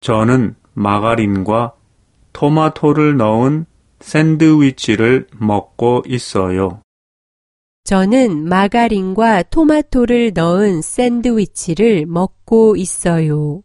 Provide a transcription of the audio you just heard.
저는 마가린과 토마토를 넣은 샌드위치를 먹고 있어요. 저는 마가린과 토마토를 넣은 샌드위치를 먹고 있어요.